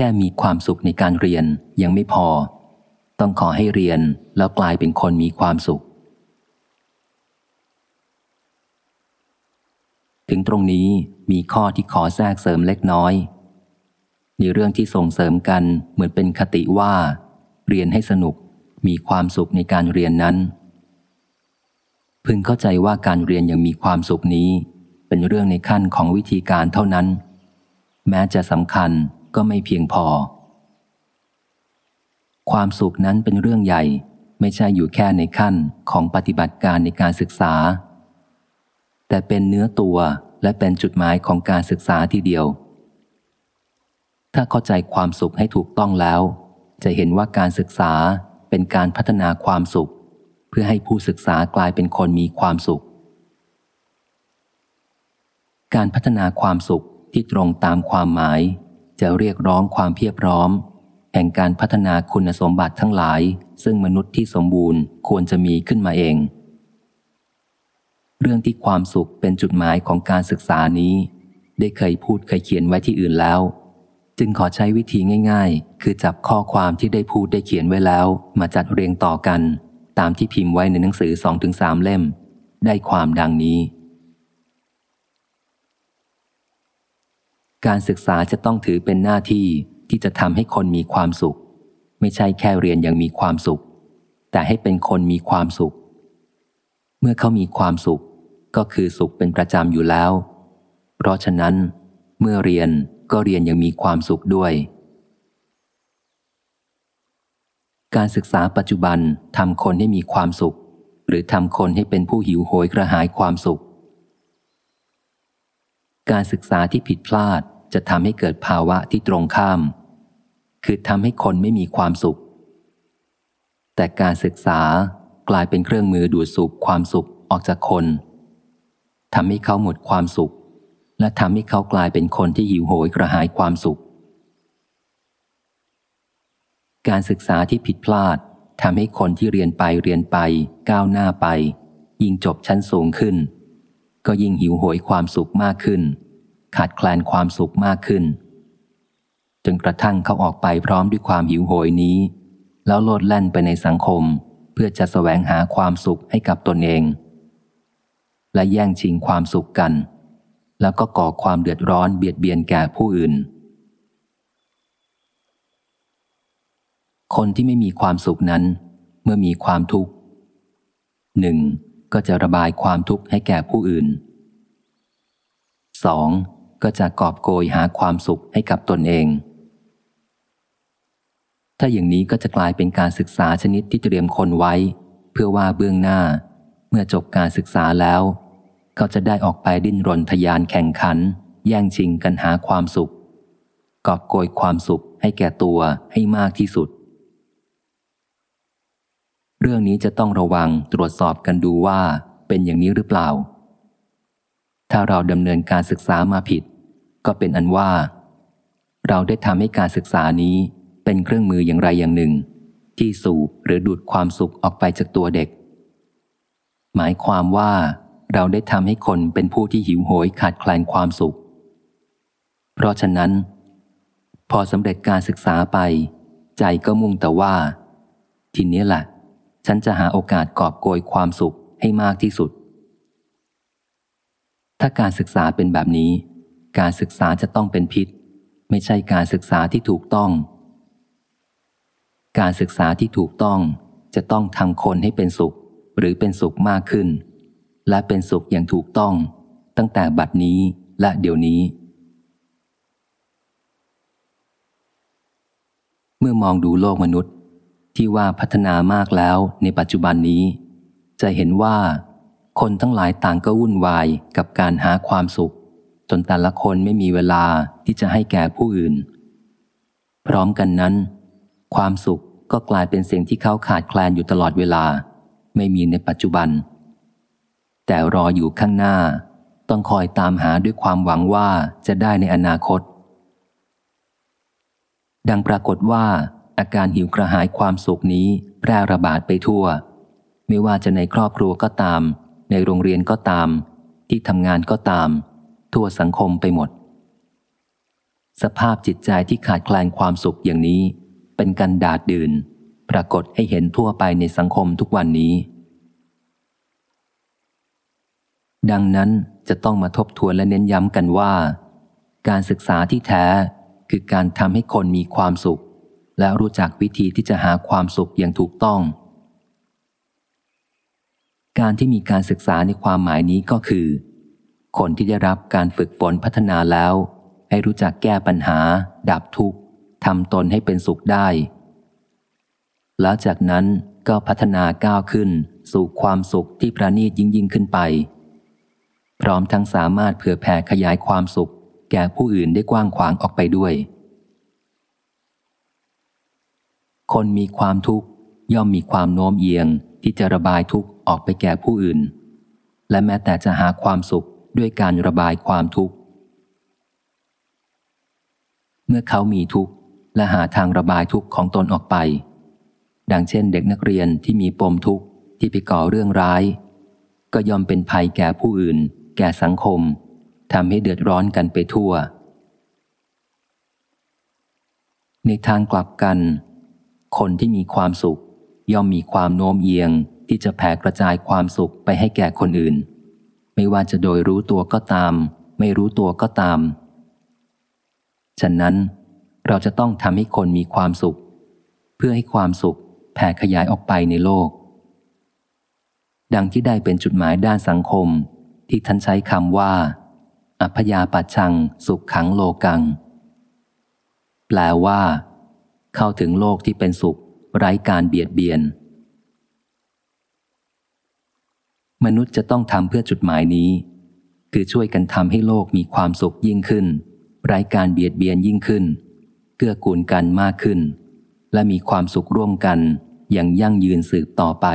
แค่มีความสุขในการเรียนยังไม่พอ ต้องขอให้เรียนแล้วกลายเป็นคนมีความสุข ถึงตรงนี้มีข้อที่ขอแทรกเสริมเล็กน้อยในเรื่องที่ส่งเสริมกันเหมือนเป็นคติว่า เรียนให้สนุกมีความสุขในการเรียนนั้น พึงเข้าใจว่าการเรียนยังมีความสุขนี้ เป็นเรื่องในขั้นของวิธีการเท่านั้น แม้จะสำคัญ ก็ไม่เพียงพอ ความสุขนั้นเป็นเรื่องใหญ่ ไม่ใช่อยู่แค่ในขั้นของปฏิบัติการในการศึกษา แต่เป็นเนื้อตัวและเป็นจุดหมายของการศึกษาทีเดียว ถ้าเข้าใจความสุขให้ถูกต้องแล้ว จะเห็นว่าการศึกษาเป็นการพัฒนาความสุข เพื่อให้ผู้ศึกษากลายเป็นคนมีความสุข การพัฒนาความสุขที่ตรงตามความหมาย จะเรียกร้องความเพียบพร้อม แห่งการพัฒนาคุณสมบัติทั้งหลาย ซึ่งมนุษย์ที่สมบูรณ์ควรจะมีขึ้นมาเอง เรื่องที่ความสุขเป็นจุดหมายของการศึกษานี้ ได้เคยพูดเคยเขียนไว้ที่อื่นแล้ว จึงขอใช้วิธีง่าย ๆ คือจับข้อความที่ได้พูดได้เขียนไว้แล้ว มาจัดเรียงต่อกัน ตามที่พิมพ์ไว้ในหนังสือสองถึงสามเล่ม ได้ความดังนี้ การศึกษาจะต้องถือเป็นหน้าที่ที่จะทำให้คนมีความสุข ไม่ใช่แค่เรียนอย่างมีความสุข แต่ให้เป็นคนมีความสุข เมื่อเขามีความสุข ก็คือสุขเป็นประจำอยู่แล้ว เพราะฉะนั้น เมื่อเรียนก็เรียนยังมีความสุขด้วย การศึกษาปัจจุบันทำคนให้มีความสุข หรือทำคนให้เป็นผู้หิวโหยกระหายความสุข การศึกษาที่ผิดพลาดจะทำให้เกิดภาวะที่ตรงข้าม คือทำให้คนไม่มีความสุข แต่การศึกษากลายเป็นเครื่องมือดูดสูบความสุขออกจากคนทำให้เขาหมดความสุข และทำให้เขากลายเป็นคนที่หิวโหยกระหายความสุข การศึกษาที่ผิดพลาดทำให้คนที่เรียนไปเรียนไป ก้าวหน้าไป ยิ่งจบชั้นสูงขึ้น ก็ยิ่งหิวโหยความสุขมากขึ้น ขาดแคลนความสุขมากขึ้น จนกระทั่งเขาออกไปพร้อมด้วยความหิวโหยนี้ แล้วโลดแล่นไปในสังคม เพื่อจะสแสวงหาความสุขให้กับตนเอง และแย่งชิงความสุขกัน แล้วก็ก่อความเดือดร้อนเบียดเบียนแก่ผู้อื่น คนที่ไม่มีความสุขนั้น เมื่อมีความทุกข์หนึ่ง ก็จะระบายความทุกข์ให้แก่ผู้อื่นสองก็จะกอบโกยหาความสุขให้กับตนเอง ถ้าอย่างนี้ก็จะกลายเป็นการศึกษาชนิดที่เตรียมคนไว้ เพื่อว่าเบื้องหน้า เมื่อจบการศึกษาแล้วก็จะได้ออกไปดิ้นรนทยานแข่งขัน แย่งชิงกันหาความสุข กอบโกยความสุขให้แก่ตัวให้มากที่สุด เรื่องนี้จะต้องระวังตรวจสอบกันดูว่าเป็นอย่างนี้หรือเปล่า ถ้าเราดำเนินการศึกษามาผิด ก็เป็นอันว่า เราได้ทำให้การศึกษานี้เป็นเครื่องมืออย่างไรอย่างหนึ่ง ที่สูบหรือดูดความสุขออกไปจากตัวเด็ก หมายความว่าเราได้ทำให้คนเป็นผู้ที่หิวโหยขาดแคลนความสุข เพราะฉะนั้น พอสำเร็จการศึกษาไป ใจก็มุ่งแต่ว่า ทีนี้แหละ ฉันจะหาโอกาสกอบโกยความสุขให้มากที่สุด ถ้าการศึกษาเป็นแบบนี้ การศึกษาจะต้องเป็นพิษ ไม่ใช่การศึกษาที่ถูกต้อง การศึกษาที่ถูกต้องจะต้องทำคนให้เป็นสุข หรือเป็นสุขมากขึ้น และเป็นสุขอย่างถูกต้อง ตั้งแต่บัดนี้และเดี๋ยวนี้ เมื่อมองดูโลกมนุษย์ ที่ว่าพัฒนามากแล้วในปัจจุบันนี้ จะเห็นว่า คนทั้งหลายต่างก็วุ่นวายกับการหาความสุข จนแต่ละคนไม่มีเวลาที่จะให้แก่ผู้อื่น พร้อมกันนั้น ความสุขก็กลายเป็นสิ่งที่เขาขาดแคลนอยู่ตลอดเวลา ไม่มีในปัจจุบัน แต่รออยู่ข้างหน้า ต้องคอยตามหาด้วยความหวังว่าจะได้ในอนาคต ดังปรากฏว่า อาการหิวกระหายความสุขนี้แพร่ระบาดไปทั่ว ไม่ว่าจะในครอบครัวก็ตาม ในโรงเรียนก็ตาม ที่ทำงานก็ตาม ทั่วสังคมไปหมด สภาพจิตใจที่ขาดแคลนความสุขอย่างนี้ เป็นการดาดดื่น ปรากฏให้เห็นทั่วไปในสังคมทุกวันนี้ ดังนั้นจะต้องมาทบทวนและเน้นย้ำกันว่า การศึกษาที่แท้คือการทำให้คนมีความสุข และรู้จักวิธีที่จะหาความสุขอย่างถูกต้อง การที่มีการศึกษาในความหมายนี้ก็คือ คนที่ได้รับการฝึกฝนพัฒนาแล้ว ให้รู้จักแก้ปัญหา ดับทุกข์ทำตนให้เป็นสุขได้ แล้วจากนั้นก็พัฒนาก้าวขึ้นสู่ความสุขที่ประณีตยิ่งยิ่งขึ้นไป พร้อมทั้งสามารถเผื่อแผ่ขยายความสุข แก่ผู้อื่นได้กว้างขวางออกไปด้วย คนมีความทุกข์ย่อมมีความโน้มเอียงที่จะระบายทุกข์ออกไปแก่ผู้อื่น และแม้แต่จะหาความสุขด้วยการระบายความทุกข์ เมื่อเขามีทุกข์และหาทางระบายทุกข์ของตนออกไป ดังเช่นเด็กนักเรียนที่มีปมทุกข์ที่ไปก่อเรื่องร้าย ก็ยอมเป็นภัยแก่ผู้อื่น แก่สังคมทำให้เดือดร้อนกันไปทั่ว ในทางกลับกัน คนที่มีความสุข ย่อมมีความโน้มเอียงที่จะแผ่กระจายความสุขไปให้แก่คนอื่น ไม่ว่าจะโดยรู้ตัวก็ตาม ไม่รู้ตัวก็ตาม ฉะนั้น เราจะต้องทำให้คนมีความสุข เพื่อให้ความสุขแผ่ขยายออกไปในโลก ดังที่ได้เป็นจุดหมายด้านสังคม ที่ท่านใช้คำว่า อัพยาปัจชัง สุขขังโลกัง แปลว่า เข้าถึงโลกที่เป็นสุข ไร้การเบียดเบียน มนุษย์จะต้องทำเพื่อจุดหมายนี้ คือช่วยกันทำให้โลกมีความสุขยิ่งขึ้น ไร้การเบียดเบียนยิ่งขึ้น เกื้อกูลกันมากขึ้น และมีความสุขร่วมกันอย่างยั่งยืนสืบต่อไป